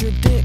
what you.